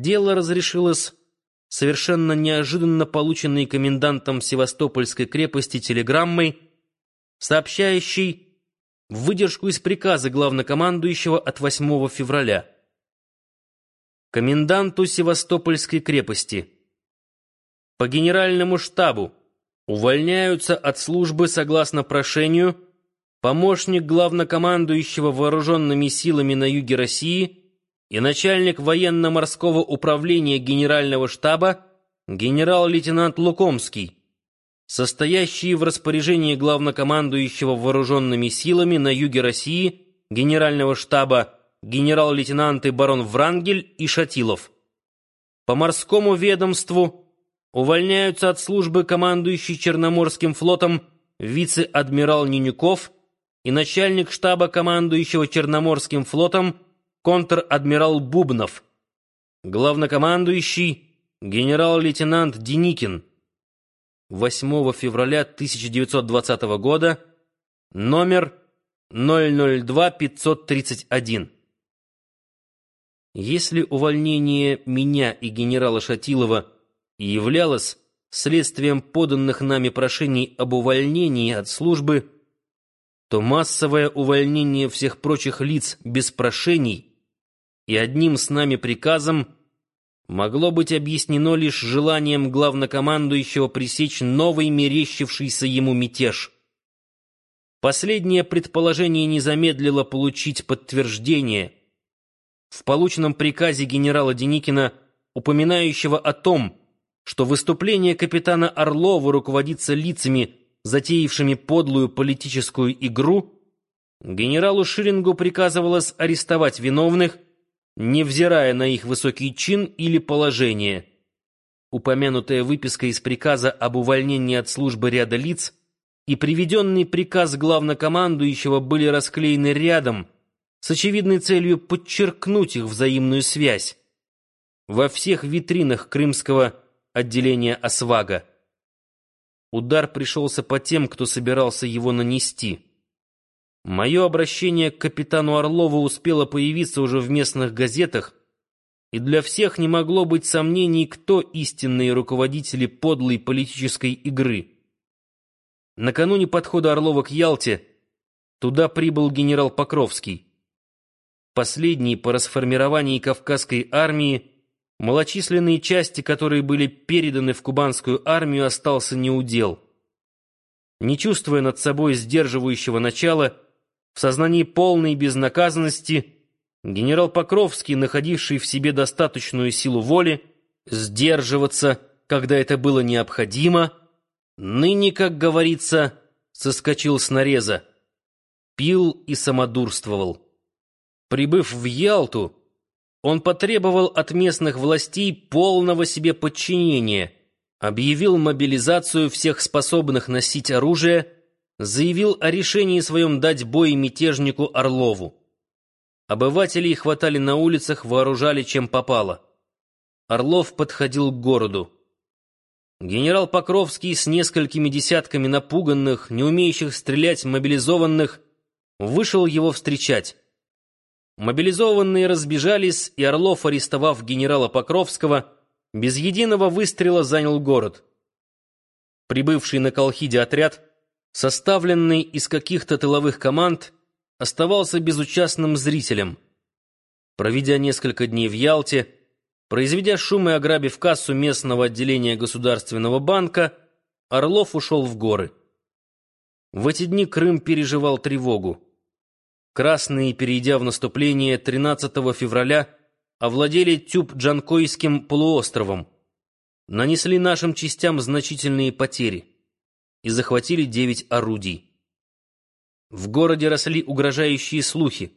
Дело разрешилось совершенно неожиданно полученной комендантом Севастопольской крепости телеграммой, сообщающей выдержку из приказа главнокомандующего от 8 февраля. Коменданту Севастопольской крепости по генеральному штабу увольняются от службы согласно прошению помощник главнокомандующего вооруженными силами на юге России и начальник военно-морского управления генерального штаба генерал-лейтенант Лукомский, состоящие в распоряжении главнокомандующего вооруженными силами на юге России генерального штаба генерал-лейтенанты барон Врангель и Шатилов. По морскому ведомству увольняются от службы командующий Черноморским флотом вице-адмирал Нинюков и начальник штаба командующего Черноморским флотом контр-адмирал Бубнов, главнокомандующий генерал-лейтенант Деникин. 8 февраля 1920 года, номер 002-531. Если увольнение меня и генерала Шатилова и являлось следствием поданных нами прошений об увольнении от службы, то массовое увольнение всех прочих лиц без прошений и одним с нами приказом могло быть объяснено лишь желанием главнокомандующего пресечь новый мерещившийся ему мятеж. Последнее предположение не замедлило получить подтверждение. В полученном приказе генерала Деникина, упоминающего о том, что выступление капитана Орлова руководится лицами, затеявшими подлую политическую игру, генералу Ширингу приказывалось арестовать виновных невзирая на их высокий чин или положение. Упомянутая выписка из приказа об увольнении от службы ряда лиц и приведенный приказ главнокомандующего были расклеены рядом с очевидной целью подчеркнуть их взаимную связь во всех витринах крымского отделения «Освага». Удар пришелся по тем, кто собирался его нанести. Мое обращение к капитану Орлову успело появиться уже в местных газетах, и для всех не могло быть сомнений, кто истинные руководители подлой политической игры. Накануне подхода Орлова к Ялте туда прибыл генерал Покровский. Последний по расформировании Кавказской армии, малочисленные части, которые были переданы в кубанскую армию, остался неудел. Не чувствуя над собой сдерживающего начала, в сознании полной безнаказанности генерал Покровский, находивший в себе достаточную силу воли, сдерживаться, когда это было необходимо, ныне, как говорится, соскочил с нареза, пил и самодурствовал. Прибыв в Ялту, он потребовал от местных властей полного себе подчинения, объявил мобилизацию всех способных носить оружие заявил о решении своем дать бой мятежнику Орлову. Обывателей хватали на улицах, вооружали чем попало. Орлов подходил к городу. Генерал Покровский с несколькими десятками напуганных, не умеющих стрелять мобилизованных, вышел его встречать. Мобилизованные разбежались, и Орлов, арестовав генерала Покровского, без единого выстрела занял город. Прибывший на Колхиде отряд — составленный из каких-то тыловых команд, оставался безучастным зрителем. Проведя несколько дней в Ялте, произведя шум и ограбив кассу местного отделения Государственного банка, Орлов ушел в горы. В эти дни Крым переживал тревогу. Красные, перейдя в наступление 13 февраля, овладели Тюб-Джанкойским полуостровом. Нанесли нашим частям значительные потери и захватили девять орудий. В городе росли угрожающие слухи.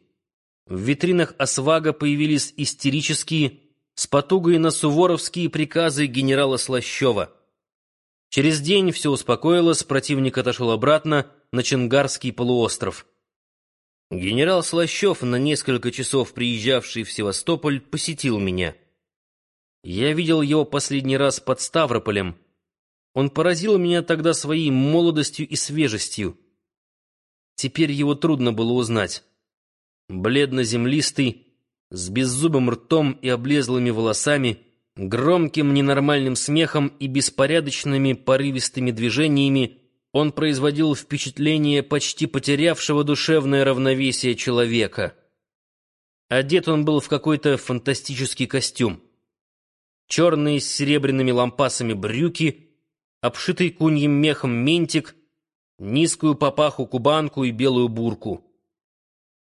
В витринах Освага появились истерические, с потугой на суворовские приказы генерала Слащева. Через день все успокоилось, противник отошел обратно на Ченгарский полуостров. Генерал Слащев, на несколько часов приезжавший в Севастополь, посетил меня. Я видел его последний раз под Ставрополем, он поразил меня тогда своей молодостью и свежестью. Теперь его трудно было узнать. Бледно-землистый, с беззубым ртом и облезлыми волосами, громким ненормальным смехом и беспорядочными порывистыми движениями он производил впечатление почти потерявшего душевное равновесие человека. Одет он был в какой-то фантастический костюм. Черные с серебряными лампасами брюки, обшитый куньим мехом ментик, низкую папаху-кубанку и белую бурку.